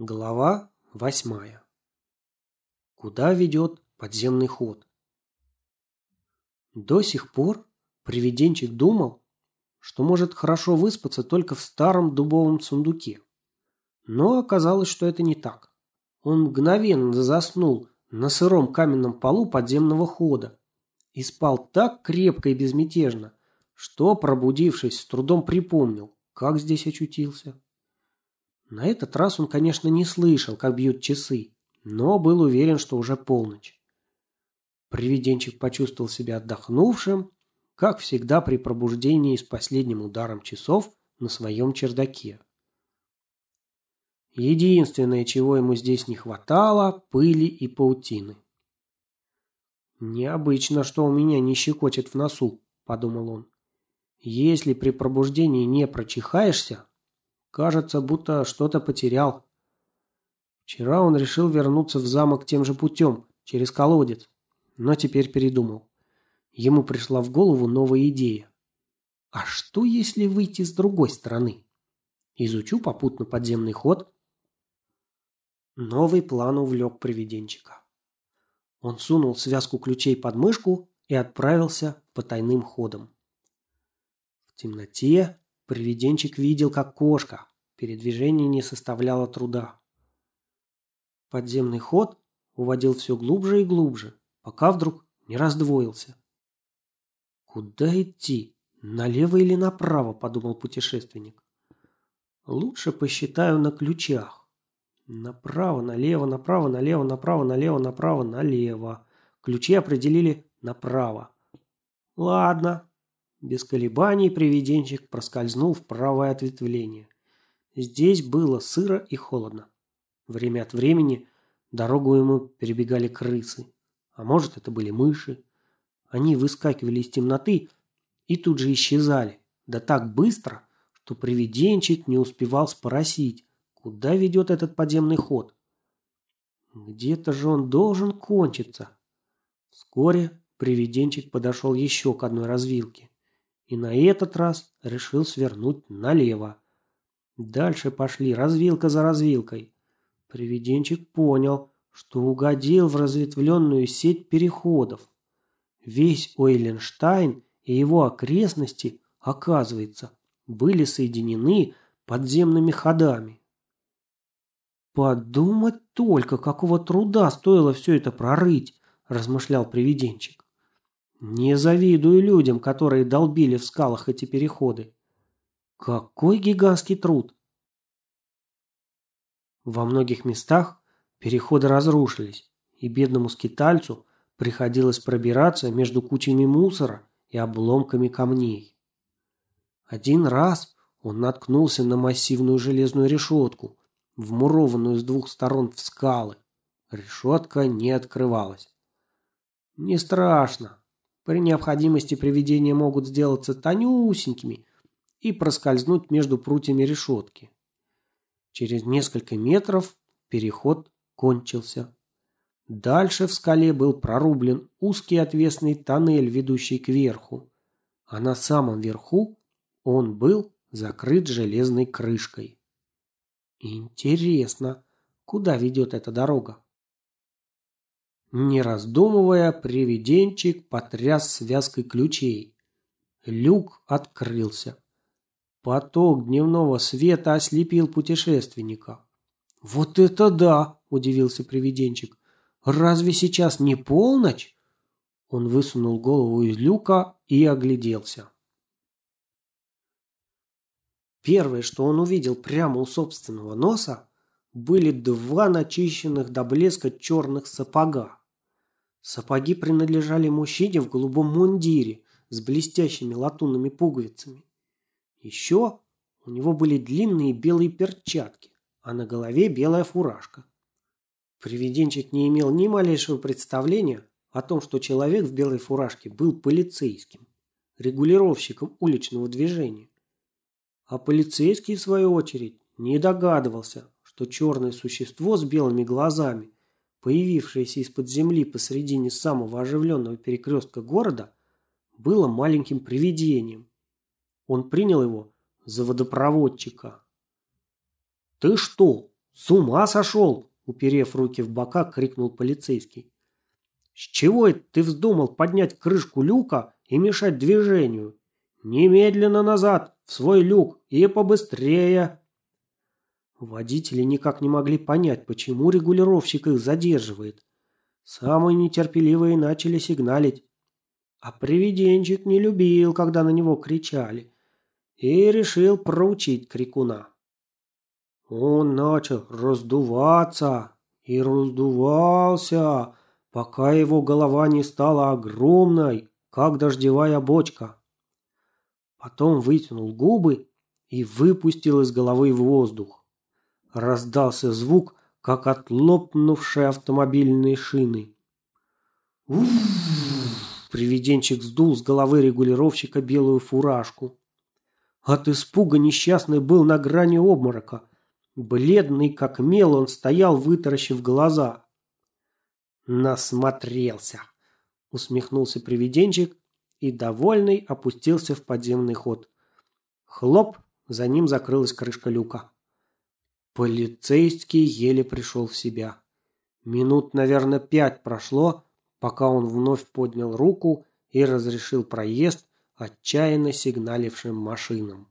Глава восьмая. Куда ведет подземный ход? До сих пор привиденчик думал, что может хорошо выспаться только в старом дубовом сундуке. Но оказалось, что это не так. Он мгновенно заснул на сыром каменном полу подземного хода и спал так крепко и безмятежно, что, пробудившись, с трудом припомнил, как здесь очутился. На этот раз он, конечно, не слышал, как бьют часы, но был уверен, что уже полночь. Привиденчик почувствовал себя отдохнувшим, как всегда при пробуждении с последним ударом часов на своем чердаке. Единственное, чего ему здесь не хватало – пыли и паутины. «Необычно, что у меня не щекочет в носу», – подумал он. «Если при пробуждении не прочихаешься, Кажется, будто что-то потерял. Вчера он решил вернуться в замок тем же путем, через колодец, но теперь передумал. Ему пришла в голову новая идея. А что, если выйти с другой стороны? Изучу попутно подземный ход. Новый план увлек привиденчика. Он сунул связку ключей под мышку и отправился по тайным ходам. В темноте Привиденчик видел, как кошка. Передвижение не составляло труда. Подземный ход уводил все глубже и глубже, пока вдруг не раздвоился. «Куда идти? Налево или направо?» – подумал путешественник. «Лучше посчитаю на ключах. Направо, налево, направо, налево, направо, налево, направо, налево. Ключи определили направо. Ладно, без колебаний привиденчик проскользнул в правое ответвление. Здесь было сыро и холодно. Время от времени дорогу ему перебегали крысы. А может, это были мыши. Они выскакивали из темноты и тут же исчезали. Да так быстро, что привиденчик не успевал спросить, куда ведет этот подземный ход. Где-то же он должен кончиться. Вскоре привиденчик подошел еще к одной развилке и на этот раз решил свернуть налево. Дальше пошли развилка за развилкой. Привиденчик понял, что угодил в разветвленную сеть переходов. Весь Ойленштайн и его окрестности, оказывается, были соединены подземными ходами. «Подумать только, какого труда стоило все это прорыть», – размышлял привиденчик. Не завидую людям, которые долбили в скалах эти переходы. Какой гигантский труд! Во многих местах переходы разрушились, и бедному скитальцу приходилось пробираться между кучами мусора и обломками камней. Один раз он наткнулся на массивную железную решетку, вмурованную с двух сторон в скалы. Решетка не открывалась. Не страшно, при необходимости привидения могут сделаться тонюсенькими и проскользнуть между прутьями решетки. Через несколько метров переход кончился. Дальше в скале был прорублен узкий отвесный тоннель, ведущий кверху, а на самом верху он был закрыт железной крышкой. Интересно, куда ведет эта дорога? Не раздумывая, привиденчик потряс связкой ключей. Люк открылся. Поток дневного света ослепил путешественника. «Вот это да!» – удивился привиденчик. «Разве сейчас не полночь?» Он высунул голову из люка и огляделся. Первое, что он увидел прямо у собственного носа, были два начищенных до блеска черных сапога. Сапоги принадлежали мужчине в голубом мундире с блестящими латунными пуговицами. Еще у него были длинные белые перчатки, а на голове белая фуражка. Привиденчик не имел ни малейшего представления о том, что человек в белой фуражке был полицейским, регулировщиком уличного движения. А полицейский, в свою очередь, не догадывался, что черное существо с белыми глазами появившееся из-под земли посредине самого оживленного перекрестка города, было маленьким привидением. Он принял его за водопроводчика. «Ты что, С ума сошел!» – уперев руки в бока, крикнул полицейский. «С чего это ты вздумал поднять крышку люка и мешать движению? Немедленно назад, в свой люк и побыстрее!» Водители никак не могли понять, почему регулировщик их задерживает. Самые нетерпеливые начали сигналить. А привиденчик не любил, когда на него кричали, и решил проучить крикуна. Он начал раздуваться и раздувался, пока его голова не стала огромной, как дождевая бочка. Потом вытянул губы и выпустил из головы воздух. Раздался звук, как от лопнувшей автомобильной шины. Привиденчик сдул с головы регулировщика белую фуражку. От испуга несчастный был на грани обморока. Бледный, как мел, он стоял, вытаращив глаза. «Насмотрелся!» — усмехнулся привиденчик и, довольный, опустился в подземный ход. Хлоп, за ним закрылась крышка люка. Полицейский еле пришел в себя. Минут, наверное, пять прошло, пока он вновь поднял руку и разрешил проезд отчаянно сигналившим машинам.